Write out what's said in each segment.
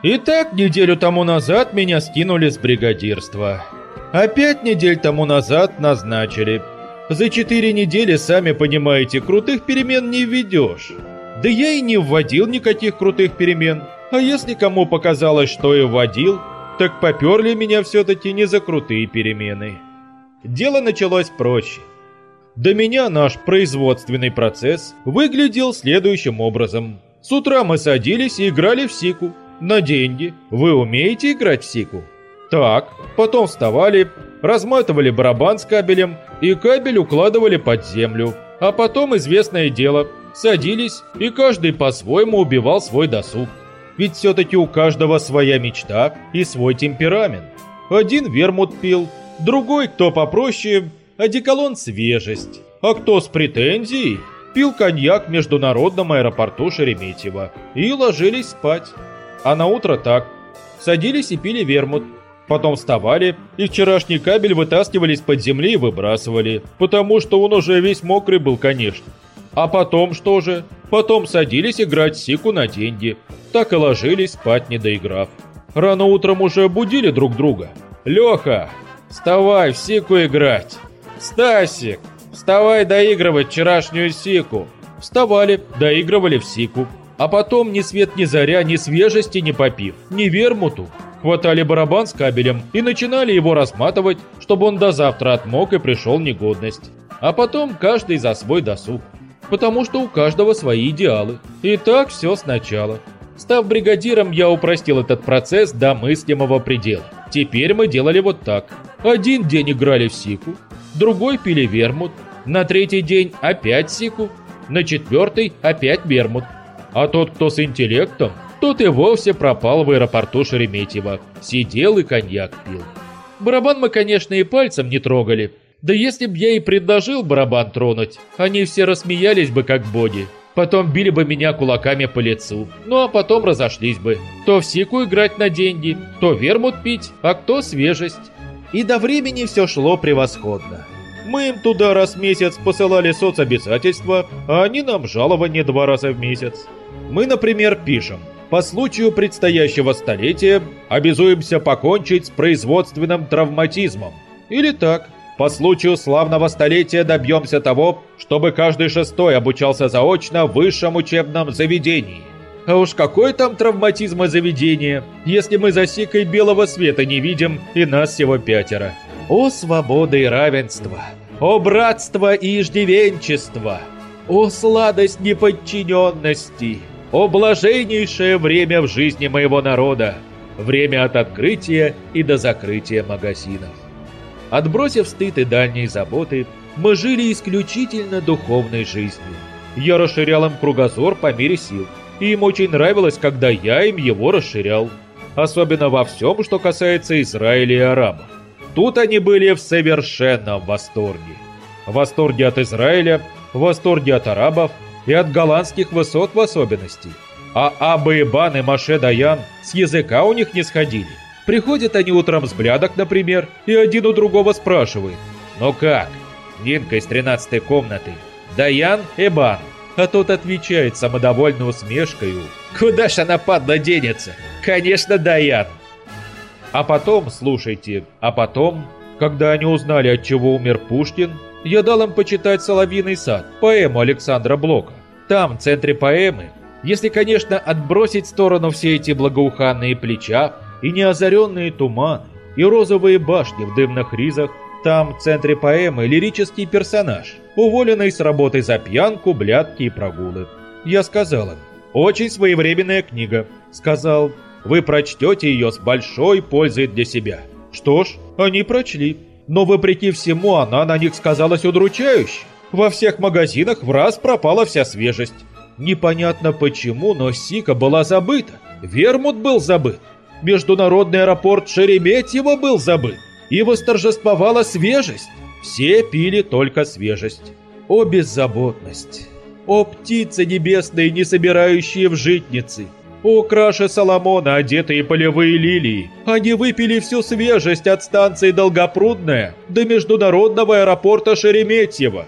Итак, неделю тому назад меня скинули с бригадирства. А пять недель тому назад назначили. За четыре недели, сами понимаете, крутых перемен не введешь. Да я и не вводил никаких крутых перемен. А если кому показалось, что и вводил, так поперли меня все-таки не за крутые перемены. Дело началось проще. До меня наш производственный процесс выглядел следующим образом. С утра мы садились и играли в сику. На деньги. Вы умеете играть в сику? Так. Потом вставали, разматывали барабан с кабелем и кабель укладывали под землю. А потом, известное дело, садились и каждый по-своему убивал свой досуг. Ведь все-таки у каждого своя мечта и свой темперамент. Один вермут пил, другой, кто попроще, одеколон свежесть, а кто с претензией, пил коньяк в международном аэропорту Шереметьево и ложились спать. А на утро так. Садились и пили вермут. Потом вставали и вчерашний кабель вытаскивали из-под земли и выбрасывали, потому что он уже весь мокрый был, конечно. А потом что же? Потом садились играть сику на деньги. Так и ложились спать, не доиграв. Рано утром уже будили друг друга. «Леха, вставай в сику играть!» «Стасик, вставай доигрывать вчерашнюю сику!» Вставали, доигрывали в сику. А потом ни свет ни заря, ни свежести не попив, ни вермуту. Хватали барабан с кабелем и начинали его разматывать, чтобы он до завтра отмок и пришел негодность. А потом каждый за свой досуг. Потому что у каждого свои идеалы. И так все сначала. Став бригадиром, я упростил этот процесс до мыслимого предела. Теперь мы делали вот так. Один день играли в сику, другой пили вермут, на третий день опять сику, на четвертый опять вермут. А тот, кто с интеллектом, тот и вовсе пропал в аэропорту Шереметьево. Сидел и коньяк пил. Барабан мы, конечно, и пальцем не трогали. Да если б я и предложил барабан тронуть, они все рассмеялись бы как боги. Потом били бы меня кулаками по лицу. Ну а потом разошлись бы. То в сику играть на деньги, то вермут пить, а кто свежесть. И до времени все шло превосходно. Мы им туда раз в месяц посылали соцобязательства, а они нам жалование два раза в месяц. Мы, например, пишем по случаю предстоящего столетия обязуемся покончить с производственным травматизмом. Или так. По случаю славного столетия добьемся того, чтобы каждый шестой обучался заочно в высшем учебном заведении. А уж какой там травматизм и заведение, если мы за сикой белого света не видим и нас всего пятеро. О свобода и равенство! О братство и иждивенчество! О сладость неподчиненности! О блаженнейшее время в жизни моего народа! Время от открытия и до закрытия магазинов. Отбросив стыд и дальние заботы, мы жили исключительно духовной жизнью. Я расширял им кругозор по мере сил, и им очень нравилось, когда я им его расширял. Особенно во всем, что касается Израиля и арабов. Тут они были в совершенном восторге. В восторге от Израиля, в восторге от арабов и от голландских высот в особенности. А Абы Ибан и Маше Даян с языка у них не сходили. Приходят они утром с блядок, например, и один у другого спрашивает. «Ну как?» Нинка из тринадцатой комнаты. «Даян Эбан». А тот отвечает самодовольной усмешкою. «Куда ж она, падла, денется? Конечно, Даян». А потом, слушайте, а потом, когда они узнали, от чего умер Пушкин, я дал им почитать «Соловьиный сад», поэму Александра Блока. Там, в центре поэмы, если, конечно, отбросить в сторону все эти благоуханные плеча и неозаренные туманы, и розовые башни в дымных ризах, там, в центре поэмы, лирический персонаж, уволенный с работы за пьянку, блядки и прогулы. Я сказал им, очень своевременная книга. Сказал, вы прочтете ее с большой пользой для себя. Что ж, они прочли. Но вопреки всему она на них сказалась удручающе. Во всех магазинах в раз пропала вся свежесть. Непонятно почему, но Сика была забыта. Вермут был забыт. Международный аэропорт Шереметьево был забыт. И восторжествовала свежесть. Все пили только свежесть. О беззаботность! О птицы небесные, не собирающие в житницы! О краше Соломона, одетые полевые лилии! Они выпили всю свежесть от станции Долгопрудная до международного аэропорта Шереметьево.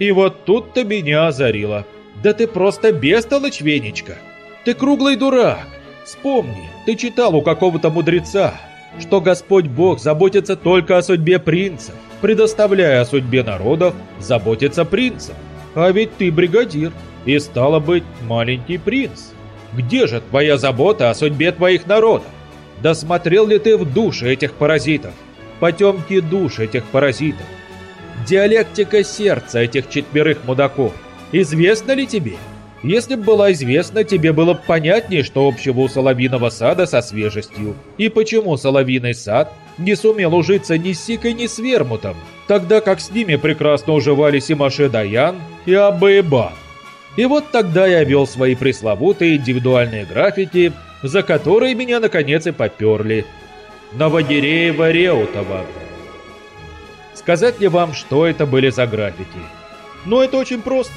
И вот тут-то меня озарило. Да ты просто бестолочь, Венечка. Ты круглый дурак. Вспомни, ты читал у какого-то мудреца, что Господь Бог заботится только о судьбе принцев, предоставляя о судьбе народов заботиться принцам. А ведь ты бригадир, и стало быть маленький принц. Где же твоя забота о судьбе твоих народов? Досмотрел ли ты в души этих паразитов? Потемки душ этих паразитов? Диалектика сердца этих четверых мудаков известна ли тебе? Если бы была известна, тебе было бы понятнее, что общего у Соловиного сада со свежестью, и почему Соловиный сад не сумел ужиться ни с Сикой, ни с Вермутом, тогда как с ними прекрасно уживались и Маше Даян, и Абаеба. И вот тогда я вел свои пресловутые индивидуальные граффити, за которые меня наконец и поперли. Новогиреева Реутова. Сказать ли вам, что это были за граффити? Ну, это очень просто.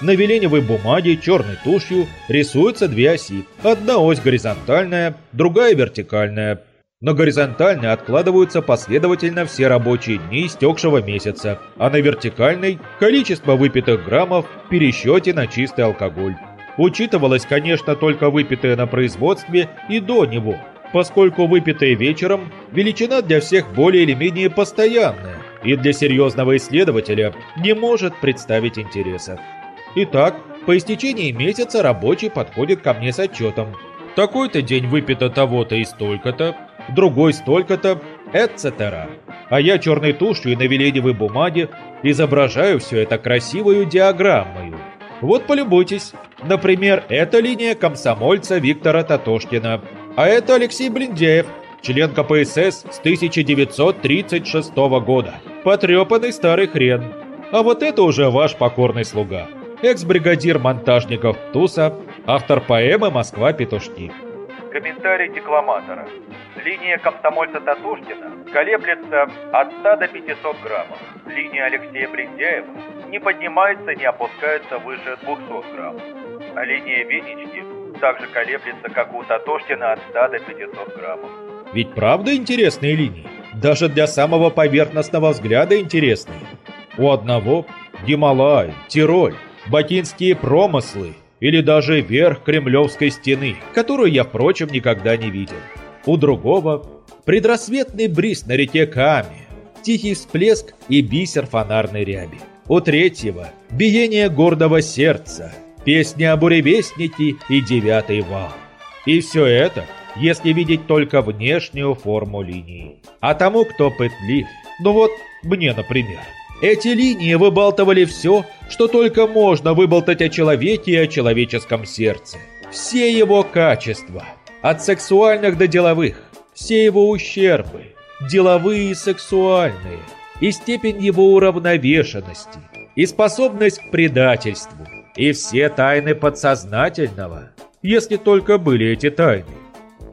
На веленевой бумаге черной тушью рисуются две оси. Одна ось горизонтальная, другая вертикальная. На горизонтальной откладываются последовательно все рабочие дни истекшего месяца, а на вертикальной – количество выпитых граммов в пересчете на чистый алкоголь. Учитывалось, конечно, только выпитое на производстве и до него, поскольку выпитое вечером – величина для всех более или менее постоянная и для серьезного исследователя не может представить интереса. Итак, по истечении месяца рабочий подходит ко мне с отчетом. Такой-то день выпито того-то и столько-то, другой столько-то, etc. А я черной тушью и на веленевой бумаге изображаю все это красивую диаграммою. Вот полюбуйтесь. Например, это линия комсомольца Виктора Татошкина, а это Алексей Блиндеев, член КПСС с 1936 года. Потрепанный старый хрен. А вот это уже ваш покорный слуга экс-бригадир монтажников ТУСа, автор поэмы «Москва-петушки». Комментарий декламатора. Линия комсомольца Татушкина колеблется от 100 до 500 граммов. Линия Алексея Бриндяева не поднимается, не опускается выше 200 граммов. А линия Венечки также колеблется, как у Татушкина, от 100 до 500 граммов. Ведь правда интересные линии? Даже для самого поверхностного взгляда интересные. У одного Гималай, Тироль, бакинские промыслы или даже верх Кремлевской стены, которую я, впрочем, никогда не видел. У другого предрассветный бриз на реке Каме, тихий всплеск и бисер фонарной ряби. У третьего биение гордого сердца, песни о буревестнике и девятый вал. И все это, если видеть только внешнюю форму линии. А тому, кто пытлив, ну вот мне, например, эти линии выбалтывали все, что только можно выболтать о человеке и о человеческом сердце. Все его качества, от сексуальных до деловых, все его ущербы, деловые и сексуальные, и степень его уравновешенности, и способность к предательству, и все тайны подсознательного, если только были эти тайны.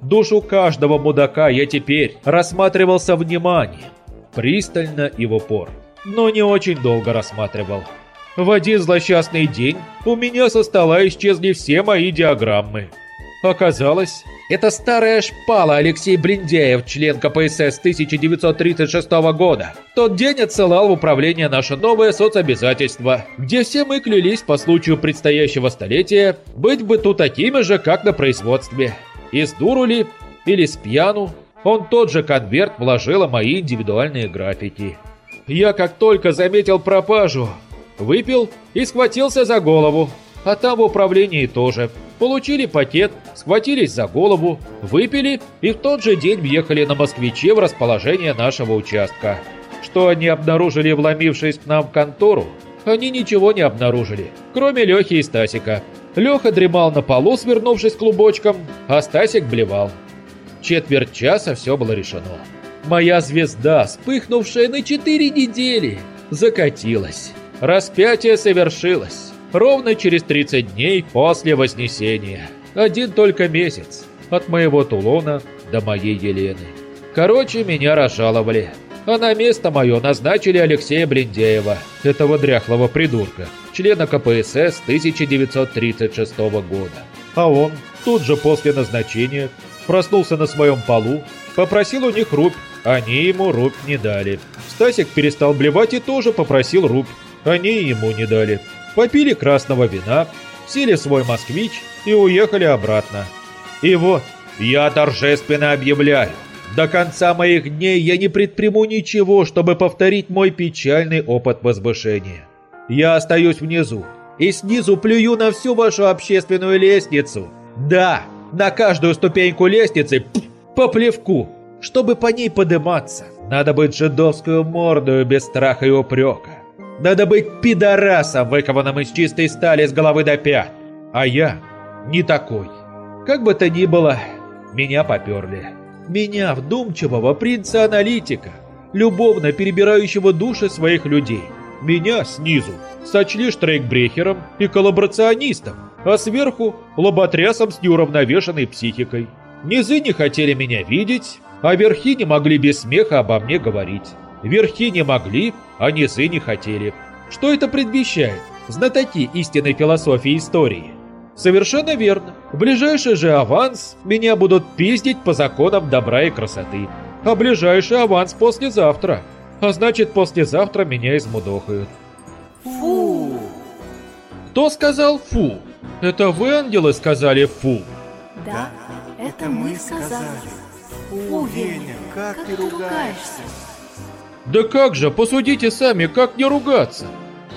Душу каждого мудака я теперь рассматривал со вниманием, пристально и в упор но не очень долго рассматривал. В один злосчастный день у меня со стола исчезли все мои диаграммы. Оказалось, это старая шпала Алексей Блиндяев, член КПСС 1936 года. Тот день отсылал в управление наше новое соцобязательство, где все мы клялись по случаю предстоящего столетия быть бы тут такими же, как на производстве. И с дуру ли, или с пьяну, он тот же конверт вложил в мои индивидуальные граффити. Я как только заметил пропажу, выпил и схватился за голову. А там в управлении тоже. Получили пакет, схватились за голову, выпили и в тот же день въехали на москвиче в расположение нашего участка. Что они обнаружили, вломившись к нам в контору? Они ничего не обнаружили, кроме Лехи и Стасика. Леха дремал на полу, свернувшись клубочком, а Стасик блевал. Четверть часа все было решено. Моя звезда, вспыхнувшая на четыре недели, закатилась. Распятие совершилось. Ровно через 30 дней после Вознесения. Один только месяц. От моего Тулона до моей Елены. Короче, меня разжаловали. А на место мое назначили Алексея Блиндеева, этого дряхлого придурка, члена КПСС 1936 года. А он тут же после назначения проснулся на своем полу, попросил у них рубь они ему рубь не дали. Стасик перестал блевать и тоже попросил рубь. Они ему не дали. Попили красного вина, сели свой москвич и уехали обратно. И вот, я торжественно объявляю, до конца моих дней я не предприму ничего, чтобы повторить мой печальный опыт возвышения. Я остаюсь внизу и снизу плюю на всю вашу общественную лестницу. Да, на каждую ступеньку лестницы по плевку, чтобы по ней подниматься. Надо быть жидовскую мордою без страха и упрека. Надо быть пидорасом, выкованным из чистой стали с головы до пят. А я не такой. Как бы то ни было, меня поперли. Меня, вдумчивого принца-аналитика, любовно перебирающего души своих людей. Меня снизу сочли штрейкбрехером и коллаборационистом, а сверху лоботрясом с неуравновешенной психикой. Низы не хотели меня видеть, а верхи не могли без смеха обо мне говорить. Верхи не могли, а низы не хотели. Что это предвещает? Знатоки истинной философии истории. Совершенно верно. В ближайший же аванс меня будут пиздить по законам добра и красоты. А ближайший аванс послезавтра. А значит, послезавтра меня измудохают. Фу! Кто сказал фу? Это вы, ангелы, сказали фу. Да, это мы сказали. Фу, Веня, как ты ругаешься? Да как же, посудите сами, как не ругаться?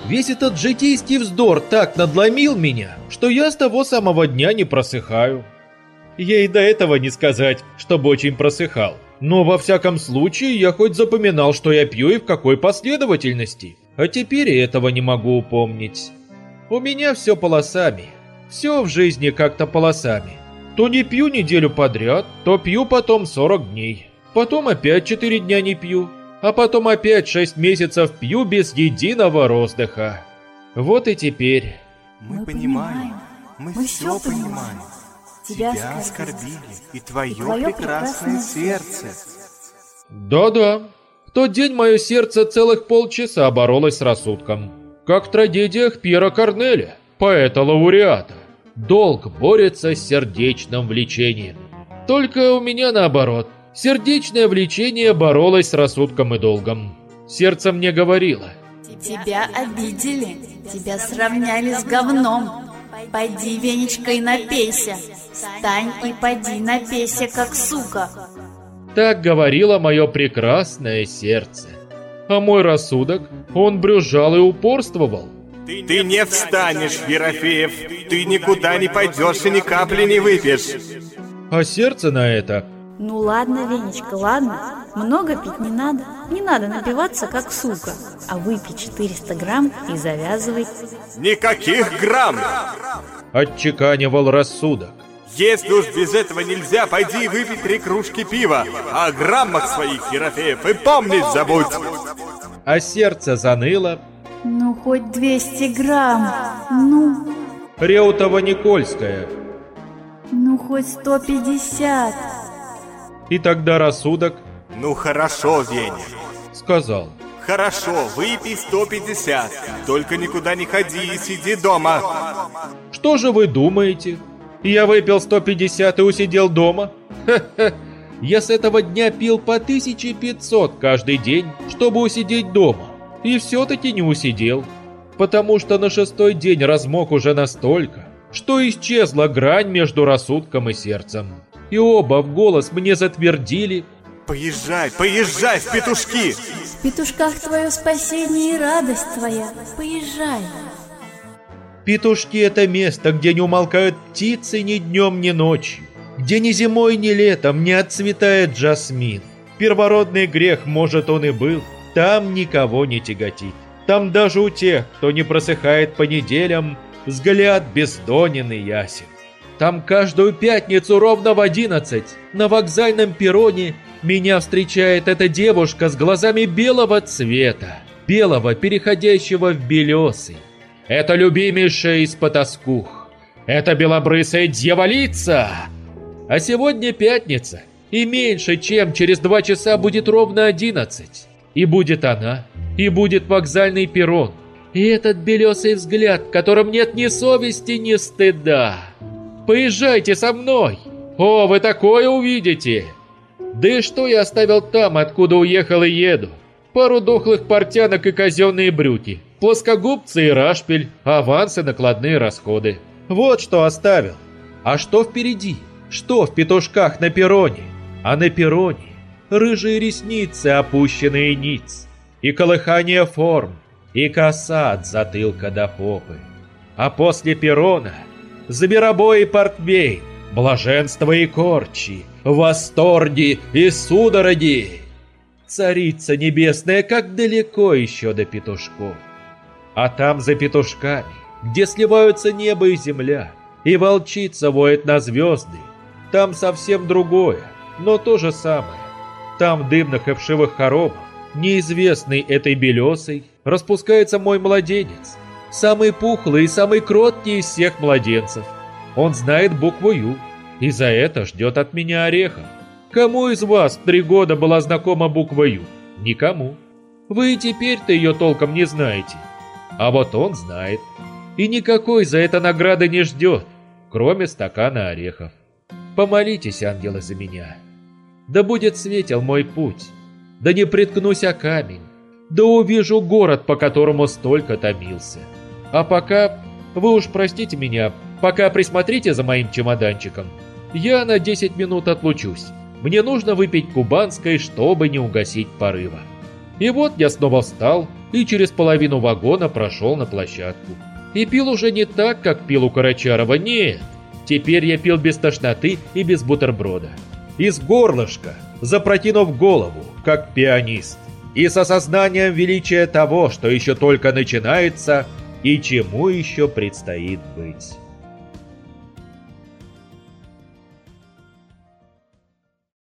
Весь этот житейский вздор так надломил меня, что я с того самого дня не просыхаю. Я и до этого не сказать, чтобы очень просыхал. Но во всяком случае я хоть запоминал, что я пью и в какой последовательности. А теперь и этого не могу упомнить. У меня все полосами. Все в жизни как-то полосами. То не пью неделю подряд, то пью потом 40 дней. Потом опять 4 дня не пью а потом опять шесть месяцев пью без единого роздыха. Вот и теперь. Мы, понимаем, мы, мы все понимаем. Тебя, Тебя оскорбили, и твое, и твое прекрасное сердце. Да-да, в тот день мое сердце целых полчаса боролось с рассудком. Как в трагедиях Пьера Корнеля, поэта-лауреата. Долг борется с сердечным влечением. Только у меня наоборот. Сердечное влечение боролось с рассудком и долгом. Сердце мне говорило. Тебя обидели, тебя сравняли с говном. Пойди, Венечка, и напейся. Стань и поди напейся, как сука. Так говорило мое прекрасное сердце. А мой рассудок, он брюзжал и упорствовал. Ты не встанешь, Ерофеев. Ты никуда не пойдешь и ни капли не выпьешь. А сердце на это ну ладно, Венечка, ладно. Много пить не надо. Не надо напиваться, как сука. А выпей 400 грамм и завязывай. Никаких грамм! Отчеканивал рассудок. Если уж без этого нельзя, пойди и выпей три кружки пива. О граммах своих, Ерофеев, и помнить забудь. А сердце заныло. Ну, хоть 200 грамм. Ну. Реутова-Никольская. Ну, хоть 150. И тогда рассудок... Ну хорошо, Веня. Сказал. Хорошо, выпей 150. Только никуда не ходи и сиди дома. Что же вы думаете? Я выпил 150 и усидел дома? Ха-ха. Я с этого дня пил по 1500 каждый день, чтобы усидеть дома. И все-таки не усидел. Потому что на шестой день размок уже настолько, что исчезла грань между рассудком и сердцем и оба в голос мне затвердили. Поезжай, поезжай в петушки! В петушках твое спасение и радость твоя. Поезжай. Петушки — это место, где не умолкают птицы ни днем, ни ночью, где ни зимой, ни летом не отцветает жасмин. Первородный грех, может, он и был, там никого не тяготит. Там даже у тех, кто не просыхает по неделям, взгляд бездонен и ясен. Там каждую пятницу ровно в одиннадцать на вокзальном перроне меня встречает эта девушка с глазами белого цвета, белого, переходящего в белесый. Это любимейшая из потаскух. Это белобрысая дьяволица. А сегодня пятница, и меньше чем через два часа будет ровно одиннадцать. И будет она, и будет вокзальный перрон. И этот белесый взгляд, в котором нет ни совести, ни стыда. Поезжайте со мной! О, вы такое увидите! Да и что я оставил там, откуда уехал и еду? Пару дохлых портянок и казенные брюки, плоскогубцы и рашпиль, авансы, накладные расходы. Вот что оставил. А что впереди? Что в петушках на перроне? А на перроне рыжие ресницы, опущенные ниц, и колыхание форм, и коса от затылка до попы. А после перрона заберобой и портвейн, блаженство и корчи, восторги и судороги. Царица небесная, как далеко еще до петушков. А там за петушками, где сливаются небо и земля, и волчица воет на звезды, там совсем другое, но то же самое. Там в дымных и вшивых хоромах, неизвестный этой белесой, распускается мой младенец, самый пухлый и самый кроткий из всех младенцев. Он знает букву «Ю» и за это ждет от меня орехов. Кому из вас в три года была знакома буква «Ю»? Никому. Вы и теперь-то ее толком не знаете. А вот он знает. И никакой за это награды не ждет, кроме стакана орехов. Помолитесь, ангелы, за меня. Да будет светел мой путь, да не приткнусь о камень, да увижу город, по которому столько томился. А пока, вы уж простите меня, пока присмотрите за моим чемоданчиком. Я на 10 минут отлучусь. Мне нужно выпить кубанской, чтобы не угасить порыва. И вот я снова встал и через половину вагона прошел на площадку. И пил уже не так, как пил у Карачарова, нет. Теперь я пил без тошноты и без бутерброда. Из горлышка, запрокинув голову, как пианист. И с осознанием величия того, что еще только начинается и чему еще предстоит быть.